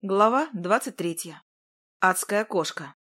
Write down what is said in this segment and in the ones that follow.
Глава двадцать третья. Адская кошка.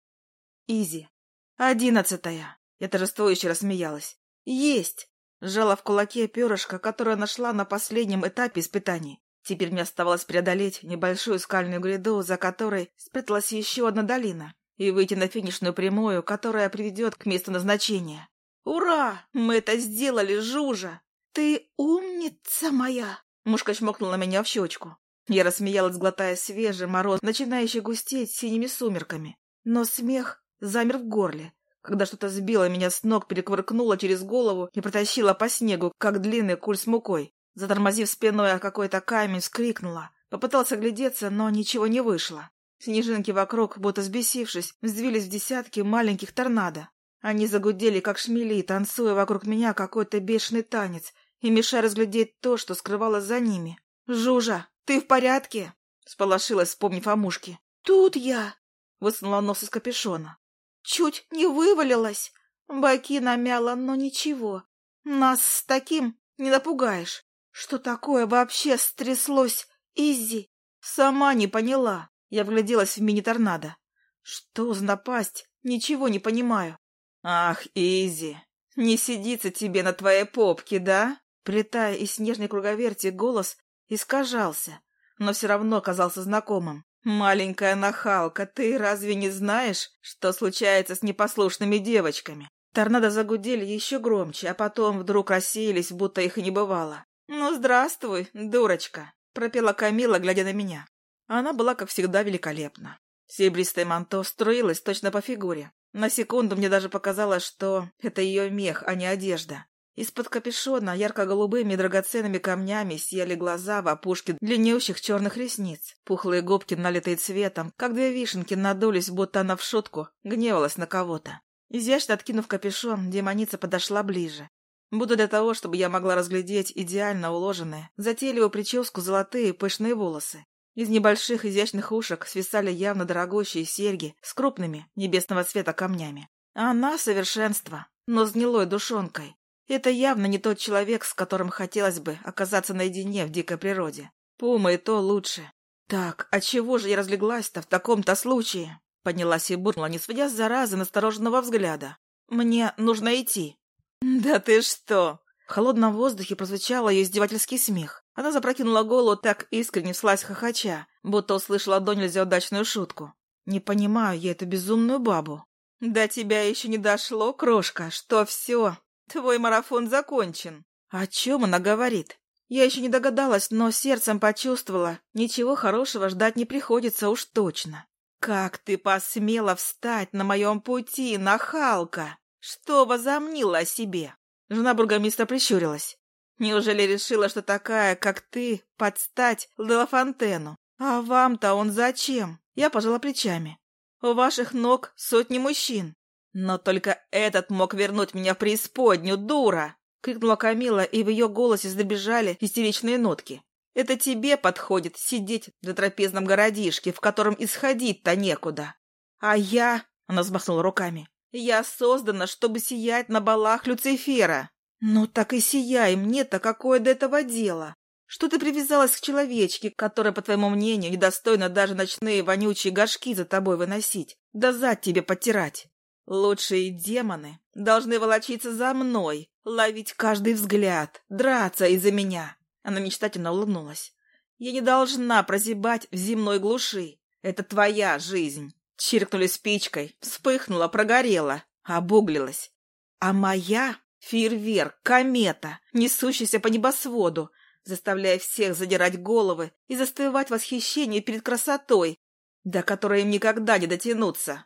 Изи. Одиннадцатая. Я торжествующе рассмеялась. Есть! Сжала в кулаке перышко, которое нашла на последнем этапе испытаний. Теперь мне оставалось преодолеть небольшую скальную гряду, за которой спряталась еще одна долина, и выйти на финишную прямую, которая приведет к месту назначения. «Ура! Мы это сделали, Жужа! Ты умница моя!» Мушка чмокнула меня в щечку. Я рассмеялась, глотая свежий мороз, начинающий густеть синими сумерками. Но смех замер в горле, когда что-то сбило меня с ног, переквыркнуло через голову и протащило по снегу, как длинный куль с мукой. Затормозив спиной о какой-то камень, вскрикнула. Попытался глядеться, но ничего не вышло. Снежинки вокруг, будто сбесившись, взвились в десятки маленьких торнадо. Они загудели, как шмели, танцуя вокруг меня какой-то бешеный танец и мешая разглядеть то, что скрывалось за ними. «Жужа, ты в порядке?» — сполошилась, вспомнив о мушке. «Тут я!» — высунула нос из капюшона. «Чуть не вывалилась. Боки намяла, но ничего. Нас с таким не напугаешь. Что такое вообще стряслось, Изи? Сама не поняла. Я вгляделась в мини-торнадо. Что за напасть? Ничего не понимаю. Ах, Изи, не сидится тебе на твоей попке, да? Плетая из снежной круговерти голос искажался, но все равно казался знакомым. «Маленькая нахалка, ты разве не знаешь, что случается с непослушными девочками?» Торнадо загудели еще громче, а потом вдруг рассеялись, будто их и не бывало. «Ну, здравствуй, дурочка!» — пропела Камила, глядя на меня. Она была, как всегда, великолепна. Серебристое манто струилось точно по фигуре. На секунду мне даже показалось, что это ее мех, а не одежда. Из-под капюшона ярко-голубыми драгоценными камнями сияли глаза в опушке длиннющих черных ресниц. Пухлые губки, налитые цветом, как две вишенки, надулись, будто она в шутку гневалась на кого-то. Изящно откинув капюшон, демоница подошла ближе. Будто для того, чтобы я могла разглядеть идеально уложенные, затейливую прическу, золотые пышные волосы. Из небольших изящных ушек свисали явно дорогущие серьги с крупными небесного цвета камнями. Она — совершенство, но с гнилой душонкой. Это явно не тот человек, с которым хотелось бы оказаться наедине в дикой природе. Пума и то лучше. Так, а чего же я разлеглась-то в таком-то случае? Поднялась и буркнула, не сводя с заразы настороженного взгляда. Мне нужно идти. Да ты что? В холодном воздухе прозвучал ее издевательский смех. Она запрокинула голову так искренне вслась хохоча, будто услышала до нельзя удачную шутку. Не понимаю я эту безумную бабу. До тебя еще не дошло, крошка, что все, Твой марафон закончен. О чем она говорит? Я еще не догадалась, но сердцем почувствовала. Ничего хорошего ждать не приходится уж точно. Как ты посмела встать на моем пути, нахалка? Что возомнила о себе? Жена бургомистра прищурилась. Неужели решила, что такая, как ты, подстать Лафонтену? А вам-то он зачем? Я пожала плечами. У ваших ног сотни мужчин. «Но только этот мог вернуть меня в преисподнюю, дура!» — крикнула Камила, и в ее голосе забежали истеричные нотки. «Это тебе подходит сидеть в трапезном городишке, в котором исходить-то некуда. А я...» — она взмахнула руками. «Я создана, чтобы сиять на балах Люцифера. Ну так и сияй, мне-то какое до этого дело? Что ты привязалась к человечке, которая, по твоему мнению, недостойна даже ночные вонючие горшки за тобой выносить, да зад тебе подтирать?» Лучшие демоны должны волочиться за мной, ловить каждый взгляд, драться из-за меня. Она мечтательно улыбнулась. Я не должна прозябать в земной глуши. Это твоя жизнь. Чиркнули спичкой, вспыхнула, прогорела, обуглилась. А моя — фейерверк, комета, несущаяся по небосводу, заставляя всех задирать головы и застывать в восхищении перед красотой, до которой им никогда не дотянуться.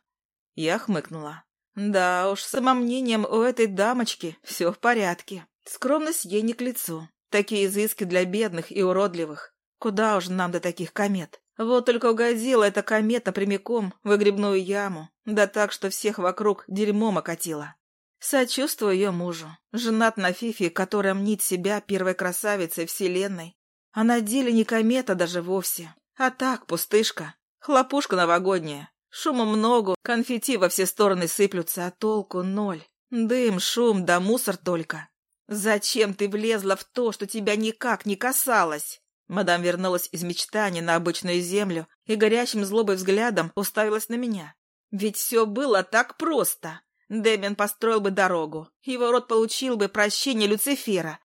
Я хмыкнула. Да уж, с самомнением у этой дамочки все в порядке. Скромность ей не к лицу. Такие изыски для бедных и уродливых. Куда уж нам до таких комет. Вот только угодила эта комета прямиком в выгребную яму, да так, что всех вокруг дерьмом окатила. Сочувствую ее мужу. Женат на Фифе, которая мнит себя первой красавицей вселенной. А на деле не комета даже вовсе. А так, пустышка. Хлопушка новогодняя. Шума много, конфетти во все стороны сыплются, а толку ноль. Дым, шум да мусор только. Зачем ты влезла в то, что тебя никак не касалось? Мадам вернулась из мечтаний на обычную землю и горящим злобой взглядом уставилась на меня. Ведь все было так просто. Дэмиан построил бы дорогу, его род получил бы прощение Люцифера.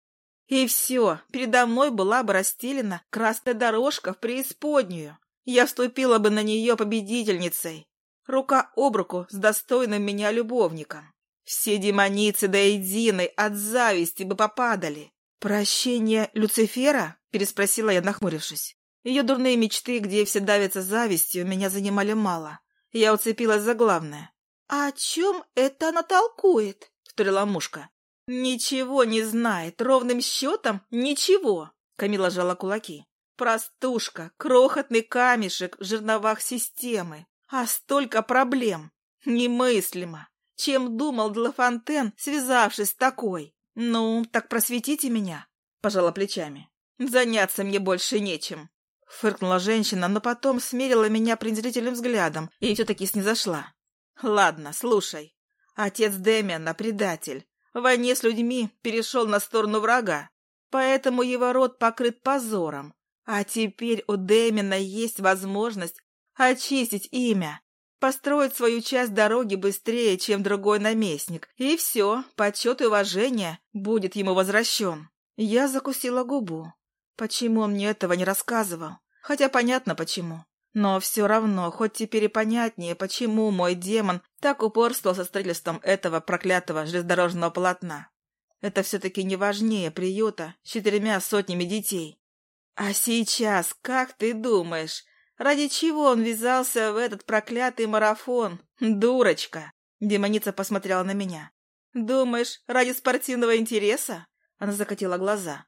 И все, передо мной была бы расстелена красная дорожка в преисподнюю. Я вступила бы на нее победительницей, рука об руку с достойным меня любовником. Все демоницы до единой от зависти бы попадали. «Прощение Люцифера?» – переспросила я, нахмурившись. Ее дурные мечты, где все давятся завистью, меня занимали мало. Я уцепилась за главное. «А о чем это она толкует?» – вторила мушка. «Ничего не знает, ровным счетом ничего!» – Камила жала кулаки. «Простушка, крохотный камешек в жерновах системы, а столько проблем! Немыслимо! Чем думал Длафонтен, связавшись с такой? «Ну, так просветите меня», — пожала плечами. «Заняться мне больше нечем», — фыркнула женщина, но потом смерила меня презрительным взглядом и все-таки снизошла. «Ладно, слушай. Отец Дэмиана — предатель. В войне с людьми перешел на сторону врага, поэтому его род покрыт позором. А теперь у Дэмина есть возможность очистить имя построить свою часть дороги быстрее, чем другой наместник, и все, почет и уважение будет ему возвращен. Я закусила губу. Почему он мне этого не рассказывал? Хотя понятно почему. Но все равно, хоть теперь и понятнее, почему мой демон так упорствовал со строительством этого проклятого железнодорожного полотна. Это все-таки не важнее приюта с четырьмя сотнями детей. А сейчас, как ты думаешь, Ради чего он ввязался в этот проклятый марафон? Дурочка!» Демоница посмотрела на меня. «Думаешь, ради спортивного интереса?» Она закатила глаза.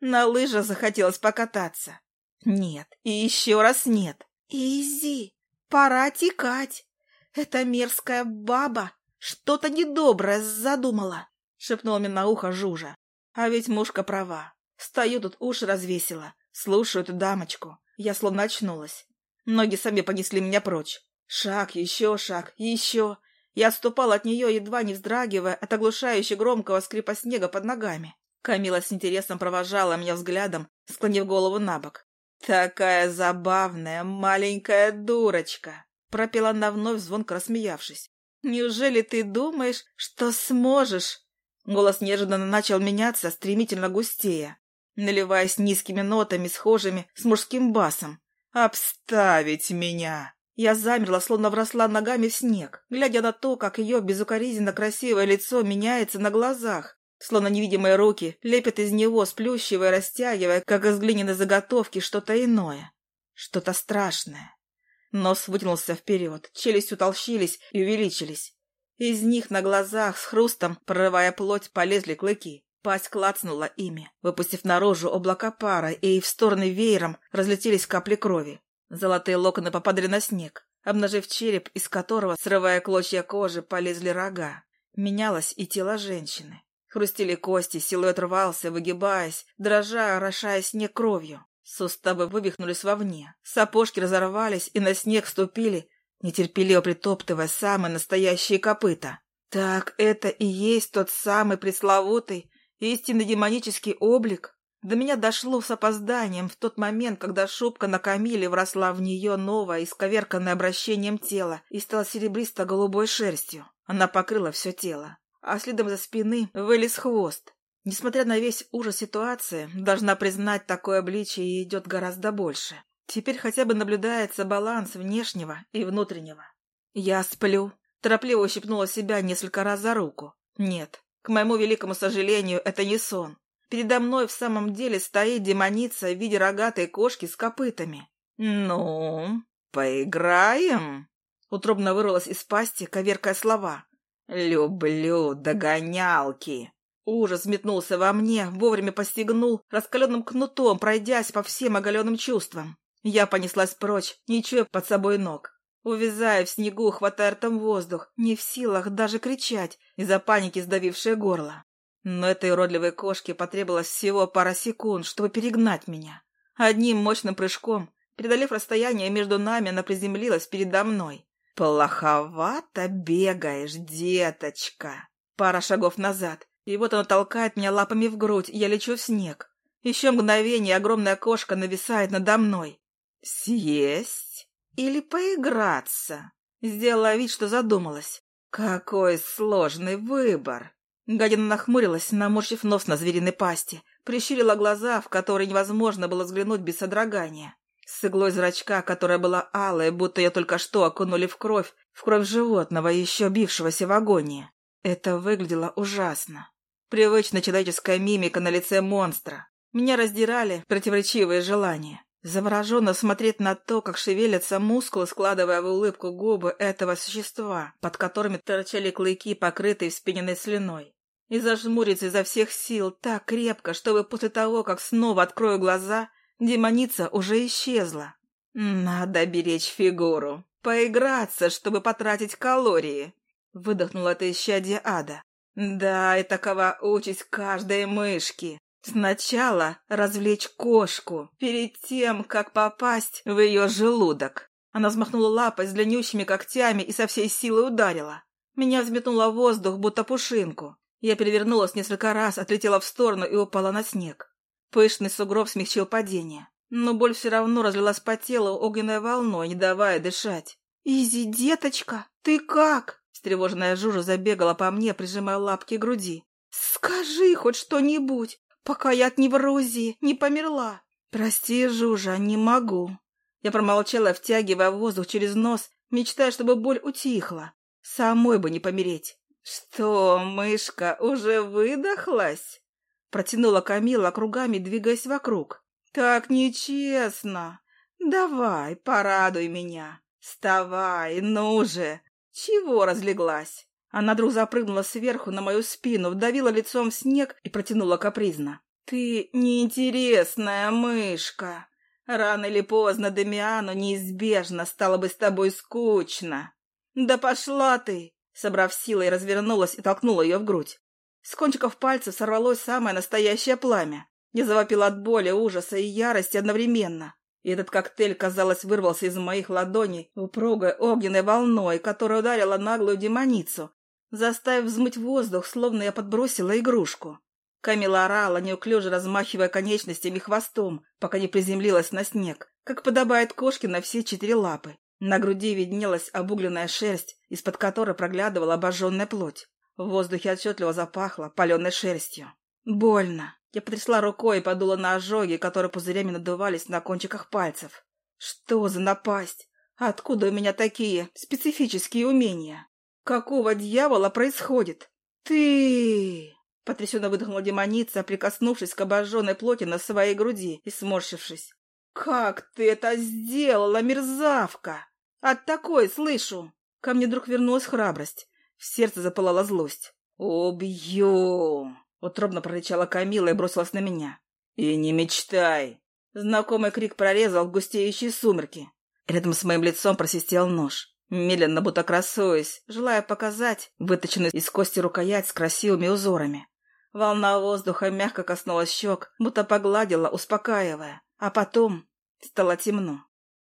«На лыжах захотелось покататься». «Нет, и еще раз нет». «Изи, пора текать. Эта мерзкая баба что-то недоброе задумала», — шепнула мне на ухо Жужа. А ведь мушка права. Стою тут, уши развесила, слушаю эту дамочку. Я словно очнулась. Ноги сами понесли меня прочь. Шаг, еще шаг, еще. Я отступал от нее, едва не вздрагивая от оглушающе громкого скрипа снега под ногами. Камила с интересом провожала меня взглядом, склонив голову на бок. «Такая забавная маленькая дурочка!» — пропела она вновь, звонко рассмеявшись. «Неужели ты думаешь, что сможешь?» Голос неожиданно начал меняться, стремительно густея наливаясь низкими нотами, схожими с мужским басом. «Обставить меня!» Я замерла, словно вросла ногами в снег, глядя на то, как ее безукоризненно красивое лицо меняется на глазах, словно невидимые руки лепят из него, сплющивая, растягивая, как из глиняной заготовки, что-то иное, что-то страшное. Нос вытянулся вперед, челюсти утолщились и увеличились. Из них на глазах с хрустом, прорывая плоть, полезли клыки. Пасть клацнула ими, выпустив наружу облака пара, и в стороны веером разлетелись капли крови. Золотые локоны попадали на снег, обнажив череп, из которого, срывая клочья кожи, полезли рога. Менялось и тело женщины. Хрустили кости, силуэт рвался, выгибаясь, дрожа, орошая снег кровью. Суставы вывихнулись вовне, сапожки разорвались и на снег ступили, нетерпеливо притоптывая самые настоящие копыта. Так это и есть тот самый пресловутый Истинно демонический облик до меня дошло с опозданием в тот момент, когда шубка на Камиле вросла в нее новое, исковерканное обращением тела и стала серебристо-голубой шерстью. Она покрыла все тело, а следом за спины вылез хвост. Несмотря на весь ужас ситуации, должна признать, такое обличие идет гораздо больше. Теперь хотя бы наблюдается баланс внешнего и внутреннего. Я сплю. Торопливо ущипнула себя несколько раз за руку. Нет, к моему великому сожалению, это не сон. Передо мной в самом деле стоит демоница в виде рогатой кошки с копытами. «Ну, поиграем?» Утробно вырвалась из пасти, коверкая слова. «Люблю догонялки!» Ужас метнулся во мне, вовремя постигнул, раскаленным кнутом, пройдясь по всем оголенным чувствам. Я понеслась прочь, не чуя под собой ног. Увязая в снегу, хватая ртом воздух, не в силах даже кричать из-за паники, сдавившее горло. Но этой уродливой кошке потребовалось всего пара секунд, чтобы перегнать меня. Одним мощным прыжком, преодолев расстояние между нами, она приземлилась передо мной. «Плоховато бегаешь, деточка!» Пара шагов назад, и вот она толкает меня лапами в грудь, я лечу в снег. Еще мгновение огромная кошка нависает надо мной. Съесть или поиграться? Сделала вид, что задумалась. Какой сложный выбор. Гадина нахмурилась, наморщив нос на звериной пасти, прищурила глаза, в которые невозможно было взглянуть без содрогания. С иглой зрачка, которая была алая, будто ее только что окунули в кровь, в кровь животного, еще бившегося в агонии. Это выглядело ужасно. Привычная человеческая мимика на лице монстра. Меня раздирали противоречивые желания. Завороженно смотреть на то, как шевелятся мускулы, складывая в улыбку губы этого существа, под которыми торчали клыки, покрытые вспененной слюной. И зажмуриться изо всех сил так крепко, чтобы после того, как снова открою глаза, демоница уже исчезла. Надо беречь фигуру. Поиграться, чтобы потратить калории. Выдохнула это исчадие ада. Да, и такова участь каждой мышки. Сначала развлечь кошку, перед тем, как попасть в ее желудок. Она взмахнула лапой с длиннющими когтями и со всей силы ударила. Меня взметнуло в воздух, будто пушинку. Я перевернулась несколько раз, отлетела в сторону и упала на снег. Пышный сугроб смягчил падение. Но боль все равно разлилась по телу огненной волной, не давая дышать. «Изи, деточка, ты как?» Встревоженная Жужа забегала по мне, прижимая лапки к груди. «Скажи хоть что-нибудь, пока я от неврозии не померла». «Прости, Жужа, не могу». Я промолчала, втягивая воздух через нос, мечтая, чтобы боль утихла. Самой бы не помереть. «Что, мышка, уже выдохлась?» Протянула Камила кругами, двигаясь вокруг. «Так нечестно. Давай, порадуй меня. Вставай, ну же, «Чего разлеглась?» Она вдруг запрыгнула сверху на мою спину, вдавила лицом в снег и протянула капризно. «Ты неинтересная мышка. Рано или поздно Демиану неизбежно стало бы с тобой скучно». «Да пошла ты!» Собрав силой, развернулась и толкнула ее в грудь. С кончиков пальцев сорвалось самое настоящее пламя. Я завопила от боли, ужаса и ярости одновременно. И этот коктейль, казалось, вырвался из моих ладоней упругой огненной волной, которая ударила наглую демоницу, заставив взмыть воздух, словно я подбросила игрушку. Камила орала, неуклюже размахивая конечностями хвостом, пока не приземлилась на снег, как подобает кошке на все четыре лапы. На груди виднелась обугленная шерсть, из-под которой проглядывала обожженная плоть. В воздухе отчетливо запахло паленой шерстью. Больно. Я потрясла рукой и подула на ожоги, которые пузырями надувались на кончиках пальцев. Что за напасть? Откуда у меня такие специфические умения? Какого дьявола происходит? Ты... Потрясенно выдохнула демоница, прикоснувшись к обожженной плоти на своей груди и сморщившись. «Как ты это сделала, мерзавка! От такой слышу!» Ко мне вдруг вернулась храбрость. В сердце запылала злость. «Убью!» Утробно прорычала Камила и бросилась на меня. «И не мечтай!» Знакомый крик прорезал густеющие сумерки. Рядом с моим лицом просвистел нож. Медленно, будто красуясь, желая показать выточенную из кости рукоять с красивыми узорами. Волна воздуха мягко коснулась щек, будто погладила, успокаивая. А потом стало темно.